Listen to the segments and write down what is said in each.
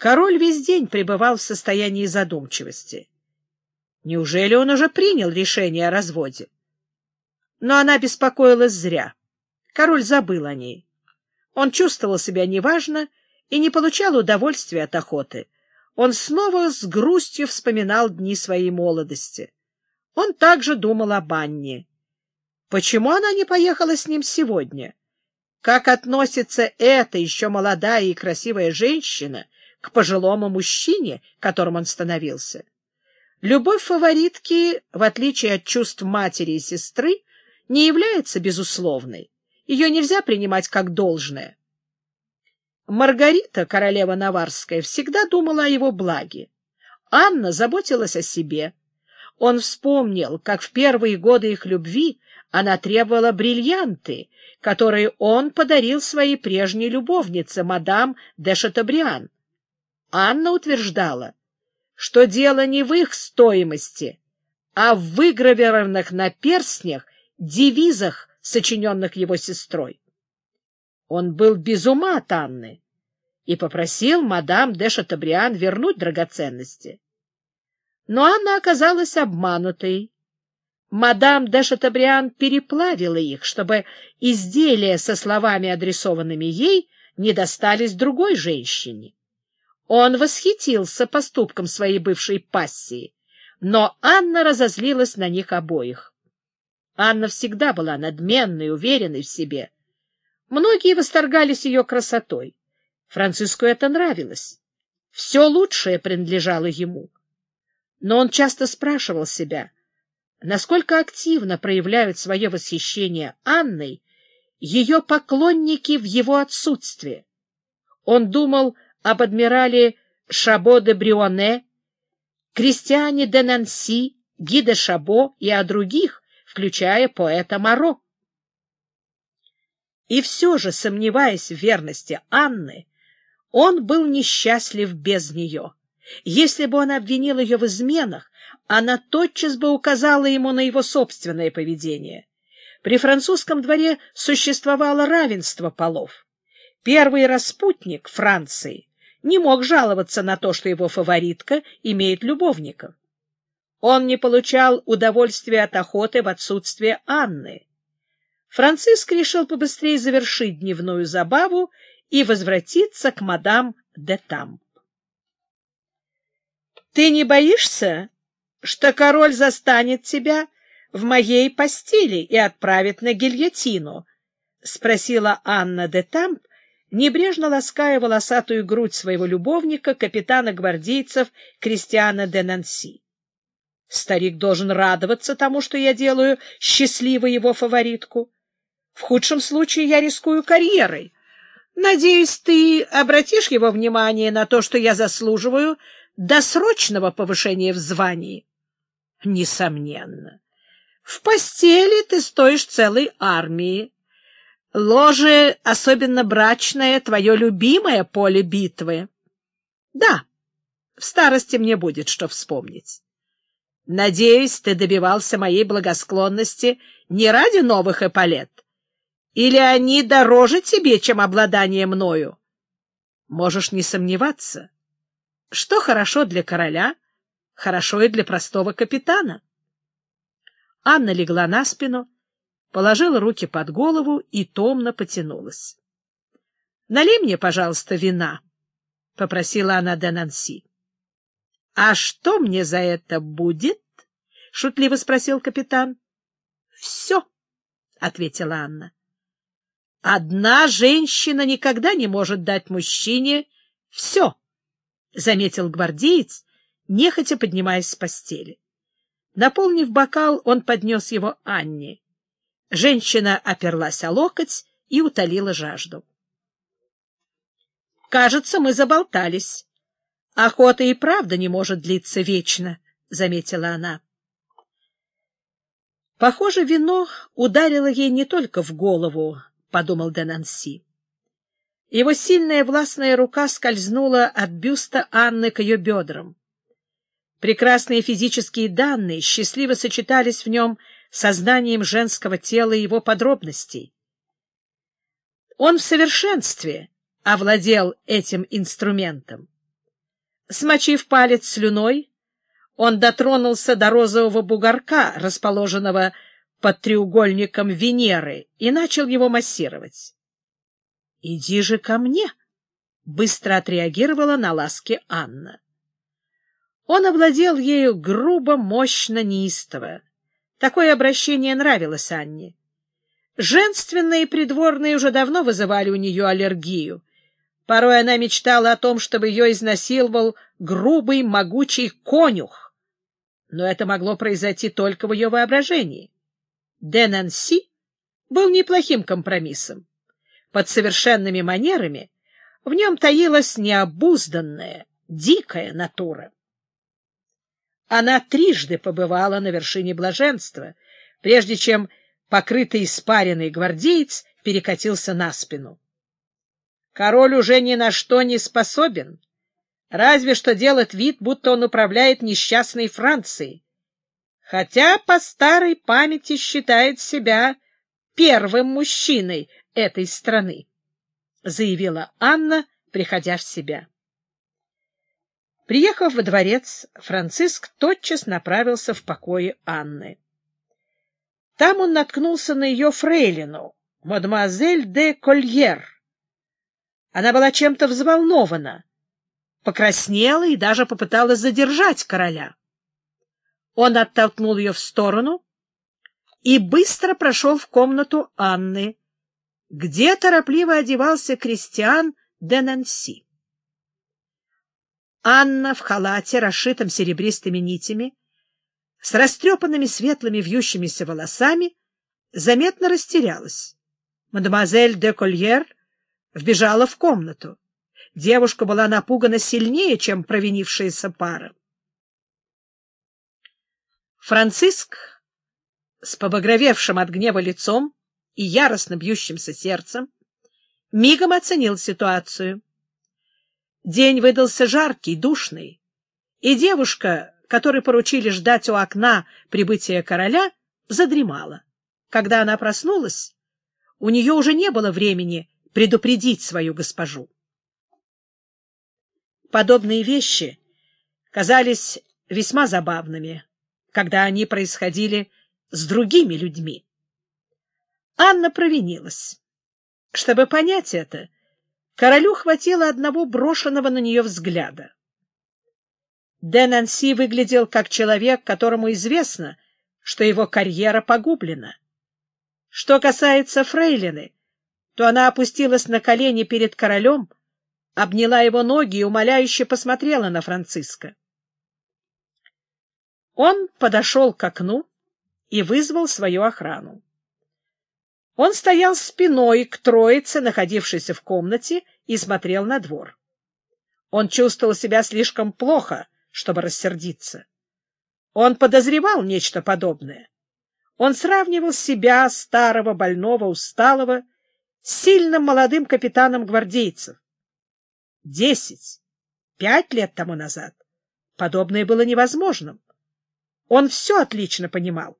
Король весь день пребывал в состоянии задумчивости. Неужели он уже принял решение о разводе? Но она беспокоилась зря. Король забыл о ней. Он чувствовал себя неважно и не получал удовольствия от охоты. Он снова с грустью вспоминал дни своей молодости. Он также думал об Анне. Почему она не поехала с ним сегодня? Как относится эта еще молодая и красивая женщина к пожилому мужчине, которым он становился? Любовь фаворитки, в отличие от чувств матери и сестры, не является безусловной. Ее нельзя принимать как должное. Маргарита, королева Наварская, всегда думала о его благе. Анна заботилась о себе. Он вспомнил, как в первые годы их любви она требовала бриллианты, которые он подарил своей прежней любовнице, мадам де Шатабриан. Анна утверждала, что дело не в их стоимости, а в выгравированных на перстнях девизах, сочиненных его сестрой. Он был без ума от Анны и попросил мадам де Шатабриан вернуть драгоценности. Но Анна оказалась обманутой. Мадам де Шатабриан переплавила их, чтобы изделия со словами, адресованными ей, не достались другой женщине. Он восхитился поступком своей бывшей пассии, но Анна разозлилась на них обоих. Анна всегда была надменной, уверенной в себе. Многие восторгались ее красотой. Франциску это нравилось. Все лучшее принадлежало ему. Но он часто спрашивал себя, насколько активно проявляют свое восхищение Анной ее поклонники в его отсутствие. Он думал об адмирале Шабо де Брионе, Кристиане де Нанси, Ги де Шабо и о других, включая поэта Моро. И все же, сомневаясь в верности Анны, он был несчастлив без нее. Если бы он обвинил ее в изменах, она тотчас бы указала ему на его собственное поведение. При французском дворе существовало равенство полов. Первый распутник Франции не мог жаловаться на то, что его фаворитка имеет любовников. Он не получал удовольствия от охоты в отсутствие Анны. Франциск решил побыстрее завершить дневную забаву и возвратиться к мадам де Тамп. — Ты не боишься, что король застанет тебя в моей постели и отправит на гильотину? — спросила Анна де Тамп, небрежно лаская волосатую грудь своего любовника, капитана гвардейцев Кристиана де Нанси. Старик должен радоваться тому, что я делаю счастливой его фаворитку. В худшем случае я рискую карьерой. Надеюсь, ты обратишь его внимание на то, что я заслуживаю досрочного повышения в звании? Несомненно. В постели ты стоишь целой армии. Ложе, особенно брачное, твое любимое поле битвы. Да, в старости мне будет что вспомнить. Надеюсь, ты добивался моей благосклонности не ради новых эполет, или они дороже тебе, чем обладание мною? Можешь не сомневаться. Что хорошо для короля, хорошо и для простого капитана. Анна легла на спину, положила руки под голову и томно потянулась. — Налей мне, пожалуйста, вина, — попросила она де Нанси. — А что мне за это будет? — шутливо спросил капитан. — Все, — ответила Анна. Одна женщина никогда не может дать мужчине все, — заметил гвардеец, нехотя поднимаясь с постели. Наполнив бокал, он поднес его Анне. Женщина оперлась о локоть и утолила жажду. — Кажется, мы заболтались. Охота и правда не может длиться вечно, — заметила она. Похоже, вино ударило ей не только в голову, — подумал Денанси. Его сильная властная рука скользнула от бюста Анны к ее бедрам. Прекрасные физические данные счастливо сочетались в нем со знанием женского тела и его подробностей. Он в совершенстве овладел этим инструментом. Смочив палец слюной, он дотронулся до розового бугорка, расположенного под треугольником Венеры, и начал его массировать. — Иди же ко мне! — быстро отреагировала на ласки Анна. Он овладел ею грубо, мощно, неистово. Такое обращение нравилось Анне. Женственные придворные уже давно вызывали у нее аллергию. Порой она мечтала о том, чтобы ее изнасиловал грубый, могучий конюх. Но это могло произойти только в ее воображении. Денанси был неплохим компромиссом. Под совершенными манерами в нем таилась необузданная, дикая натура. Она трижды побывала на вершине блаженства, прежде чем покрытый испаренный гвардеец перекатился на спину. Король уже ни на что не способен, разве что делать вид, будто он управляет несчастной Францией, хотя по старой памяти считает себя первым мужчиной этой страны, — заявила Анна, приходя в себя. Приехав во дворец, Франциск тотчас направился в покое Анны. Там он наткнулся на ее фрейлину, мадемуазель де Кольер. Она была чем-то взволнована, покраснела и даже попыталась задержать короля. Он оттолкнул ее в сторону и быстро прошел в комнату Анны, где торопливо одевался Кристиан де Нанси. Анна в халате, расшитом серебристыми нитями, с растрепанными светлыми вьющимися волосами, заметно растерялась. Мадемуазель де Кольер вбежала в комнату. Девушка была напугана сильнее, чем провинившаяся пара. Франциск с побагровевшим от гнева лицом и яростно бьющимся сердцем мигом оценил ситуацию. День выдался жаркий, душный, и девушка, которой поручили ждать у окна прибытия короля, задремала. Когда она проснулась, у нее уже не было времени предупредить свою госпожу. Подобные вещи казались весьма забавными, когда они происходили с другими людьми. Анна провинилась. Чтобы понять это, королю хватило одного брошенного на нее взгляда. Де Нанси выглядел как человек, которому известно, что его карьера погублена. Что касается Фрейлины, то она опустилась на колени перед королем, обняла его ноги и умоляюще посмотрела на Франциска. Он подошел к окну и вызвал свою охрану. Он стоял спиной к троице, находившейся в комнате, и смотрел на двор. Он чувствовал себя слишком плохо, чтобы рассердиться. Он подозревал нечто подобное. Он сравнивал себя, старого, больного, усталого, с сильным молодым капитаном гвардейцев. Десять, пять лет тому назад подобное было невозможным. Он все отлично понимал.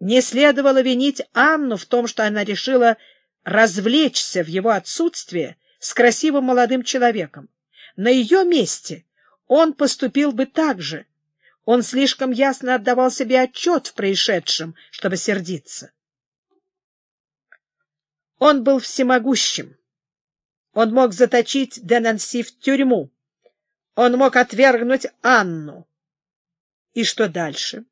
Не следовало винить Анну в том, что она решила развлечься в его отсутствие с красивым молодым человеком. На ее месте он поступил бы так же. Он слишком ясно отдавал себе отчет в происшедшем, чтобы сердиться. Он был всемогущим. Он мог заточить Денанси в тюрьму. Он мог отвергнуть Анну. И что дальше?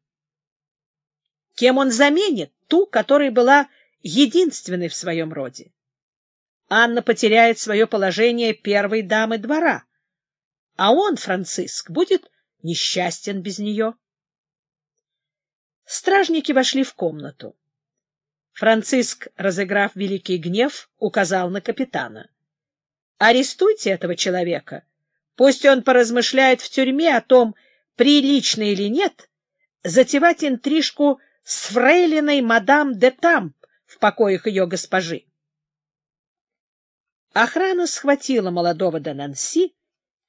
Кем он заменит ту, которая была единственной в своем роде? Анна потеряет свое положение первой дамы двора, а он, Франциск, будет несчастен без нее. Стражники вошли в комнату. Франциск, разыграв великий гнев, указал на капитана. — Арестуйте этого человека. Пусть он поразмышляет в тюрьме о том, прилично или нет, затевать интрижку с фрейлиной мадам де Тамп в покоях ее госпожи. Охрана схватила молодого Донанси,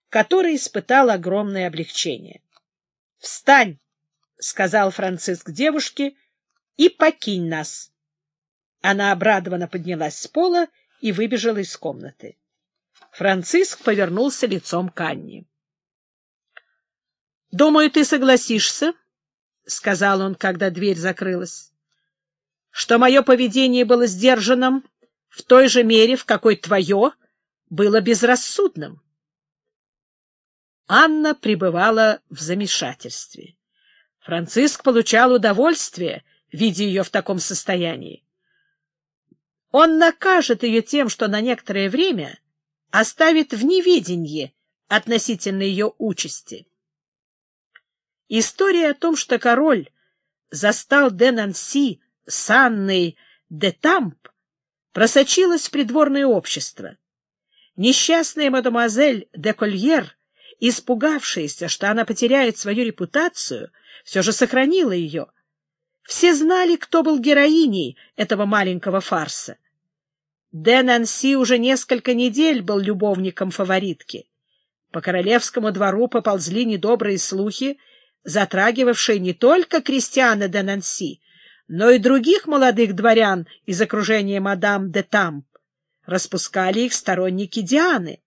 который испытал огромное облегчение. — Встань! — сказал Франциск девушке, — и покинь нас. Она обрадованно поднялась с пола и выбежала из комнаты. Франциск повернулся лицом к Анне. Думаю, ты согласишься, — сказал он, когда дверь закрылась, — что мое поведение было сдержанным в той же мере, в какой твое было безрассудным. Анна пребывала в замешательстве. Франциск получал удовольствие, видя ее в таком состоянии. Он накажет ее тем, что на некоторое время оставит в неведении относительно ее участи. История о том, что король застал де Нанси с Анной де Тамп, просочилась в придворное общество. Несчастная мадемуазель де Кольер, испугавшаяся, что она потеряет свою репутацию, все же сохранила ее. Все знали, кто был героиней этого маленького фарса. Де Нанси уже несколько недель был любовником фаворитки. По королевскому двору поползли недобрые слухи, затрагивавшие не только Кристиана де Нанси, но и других молодых дворян из окружения мадам де Тамп. Распускали их сторонники Дианы.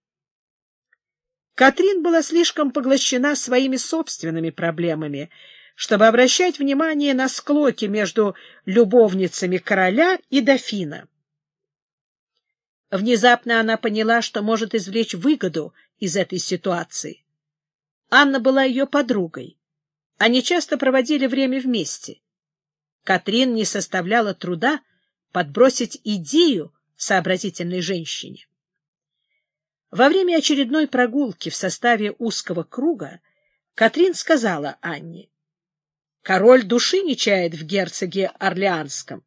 Катрин была слишком поглощена своими собственными проблемами, чтобы обращать внимание на склоки между любовницами короля и дофина. Внезапно она поняла, что может извлечь выгоду из этой ситуации. Анна была ее подругой. Они часто проводили время вместе. Катрин не составляла труда подбросить идею сообразительной женщине. Во время очередной прогулки в составе узкого круга Катрин сказала Анне, «Король души не чает в герцоге Орлеанском.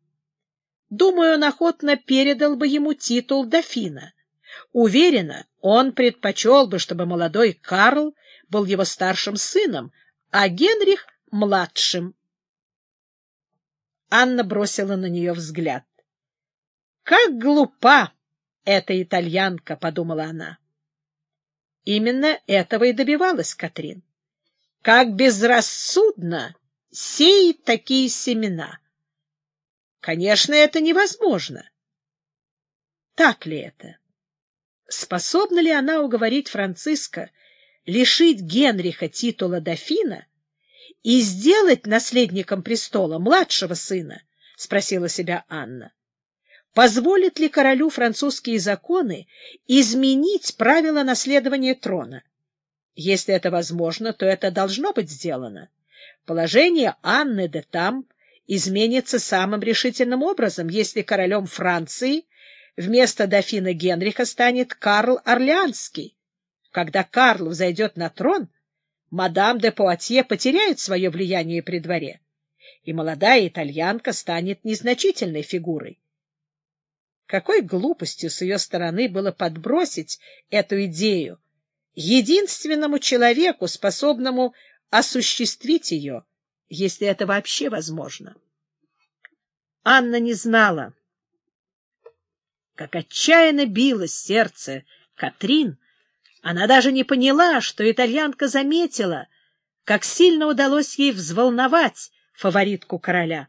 Думаю, он охотно передал бы ему титул дофина. Уверена, он предпочел бы, чтобы молодой Карл был его старшим сыном, а Генрих — младшим. Анна бросила на нее взгляд. «Как глупа эта итальянка!» — подумала она. Именно этого и добивалась Катрин. Как безрассудно сеять такие семена! Конечно, это невозможно. Так ли это? Способна ли она уговорить Франциска лишить Генриха титула дофина и сделать наследником престола младшего сына? — спросила себя Анна. Позволит ли королю французские законы изменить правила наследования трона? Если это возможно, то это должно быть сделано. Положение Анны де Тамп изменится самым решительным образом, если королем Франции вместо дофина Генриха станет Карл Орлеанский. Когда Карл взойдет на трон, мадам де Пуатье потеряет свое влияние при дворе, и молодая итальянка станет незначительной фигурой. Какой глупостью с ее стороны было подбросить эту идею единственному человеку, способному осуществить ее, если это вообще возможно. Анна не знала, как отчаянно билось сердце Катрин. Она даже не поняла, что итальянка заметила, как сильно удалось ей взволновать фаворитку короля.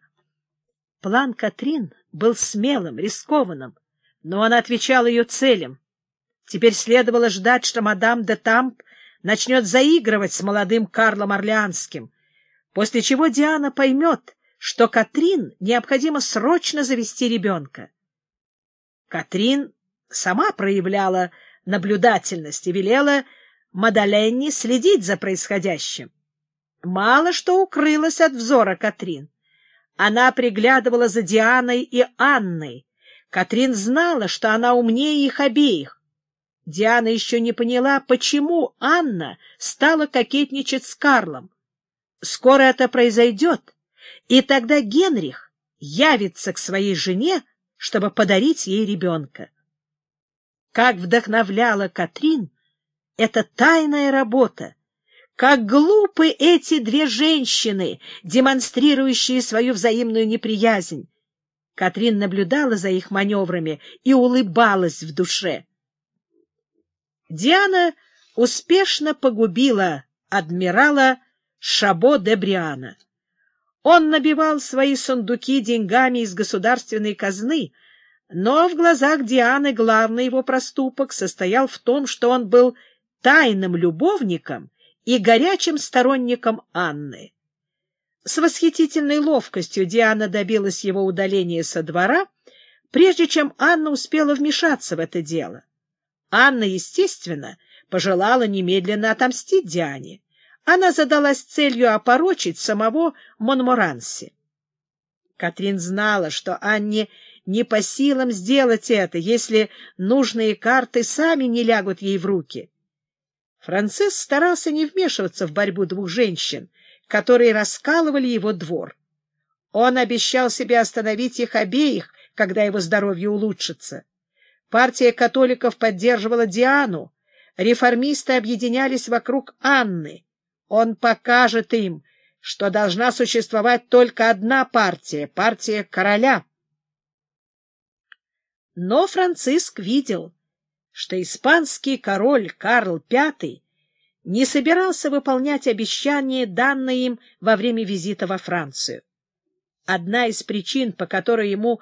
План Катрин был смелым, рискованным, но он отвечал ее целям. Теперь следовало ждать, что мадам де Тамп начнет заигрывать с молодым Карлом Орлеанским, после чего Диана поймет, что Катрин необходимо срочно завести ребенка. Катрин сама проявляла наблюдательность и велела Мадаленне следить за происходящим. Мало что укрылось от взора Катрин. Она приглядывала за Дианой и Анной. Катрин знала, что она умнее их обеих. Диана еще не поняла, почему Анна стала кокетничать с Карлом. Скоро это произойдет, и тогда Генрих явится к своей жене, чтобы подарить ей ребенка. Как вдохновляла Катрин эта тайная работа! Как глупы эти две женщины, демонстрирующие свою взаимную неприязнь! Катрин наблюдала за их маневрами и улыбалась в душе. Диана успешно погубила адмирала Шабо де Бриана. Он набивал свои сундуки деньгами из государственной казны, но в глазах Дианы главный его проступок состоял в том, что он был тайным любовником и горячим сторонником Анны. С восхитительной ловкостью Диана добилась его удаления со двора, прежде чем Анна успела вмешаться в это дело. Анна, естественно, пожелала немедленно отомстить Диане. Она задалась целью опорочить самого Монморанси. Катрин знала, что Анне не по силам сделать это, если нужные карты сами не лягут ей в руки. Франциск старался не вмешиваться в борьбу двух женщин, которые раскалывали его двор. Он обещал себе остановить их обеих, когда его здоровье улучшится. Партия католиков поддерживала Диану, реформисты объединялись вокруг Анны. Он покажет им, что должна существовать только одна партия — партия короля. Но Франциск видел, что испанский король Карл V не собирался выполнять обещания, данные им во время визита во Францию. Одна из причин, по которой ему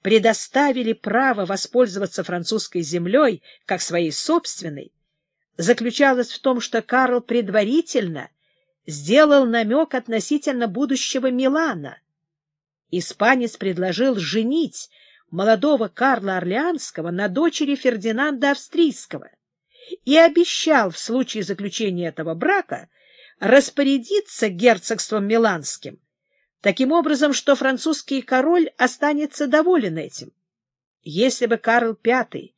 предоставили право воспользоваться французской землей как своей собственной, заключалась в том, что Карл предварительно сделал намек относительно будущего Милана. Испанец предложил женить молодого Карла Орлеанского на дочери Фердинанда Австрийского и обещал в случае заключения этого брака распорядиться герцогством Миланским, таким образом, что французский король останется доволен этим. Если бы Карл V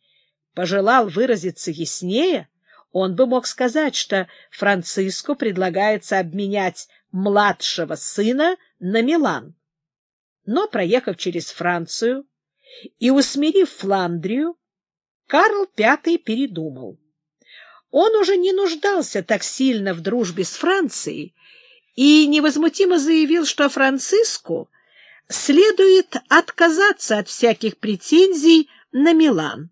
пожелал выразиться яснее, он бы мог сказать, что Франциску предлагается обменять младшего сына на Милан. Но, проехав через Францию и усмирив Фландрию, Карл V передумал. Он уже не нуждался так сильно в дружбе с Францией и невозмутимо заявил, что Франциску следует отказаться от всяких претензий на Милан.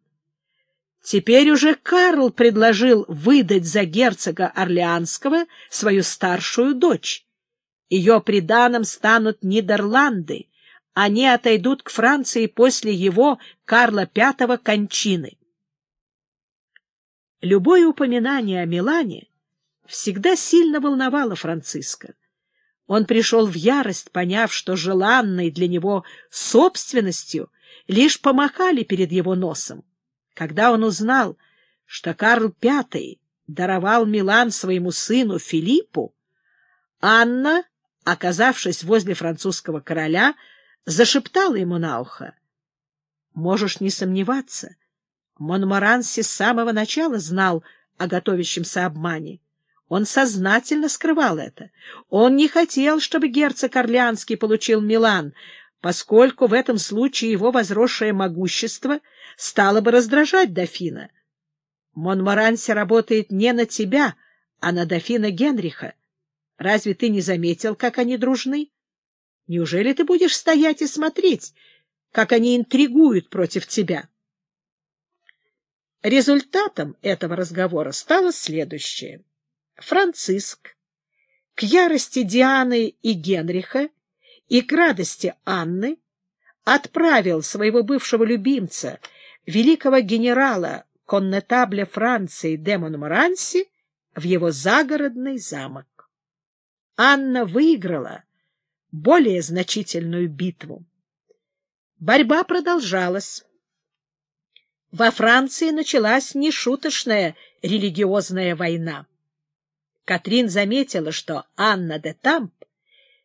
Теперь уже Карл предложил выдать за герцога Орлеанского свою старшую дочь. Ее приданым станут Нидерланды, они отойдут к Франции после его, Карла V, кончины. Любое упоминание о Милане всегда сильно волновало Франциска. Он пришел в ярость, поняв, что желанной для него собственностью лишь помахали перед его носом. Когда он узнал, что Карл V даровал Милан своему сыну Филиппу, Анна, оказавшись возле французского короля, зашептала ему на ухо. «Можешь не сомневаться, Монморанси с самого начала знал о готовящемся обмане. Он сознательно скрывал это. Он не хотел, чтобы герцог Орлеанский получил Милан, поскольку в этом случае его возросшее могущество стало бы раздражать дофина. Монморанси работает не на тебя, а на дофина Генриха. Разве ты не заметил, как они дружны? Неужели ты будешь стоять и смотреть, как они интригуют против тебя?» Результатом этого разговора стало следующее. Франциск к ярости Дианы и Генриха и к радости Анны отправил своего бывшего любимца, великого генерала коннетабля Франции де Монморанси, в его загородный замок. Анна выиграла более значительную битву. Борьба продолжалась. Во Франции началась нешуточная религиозная война. Катрин заметила, что Анна де Тамп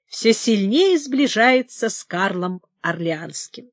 все сильнее сближается с Карлом Орлеанским.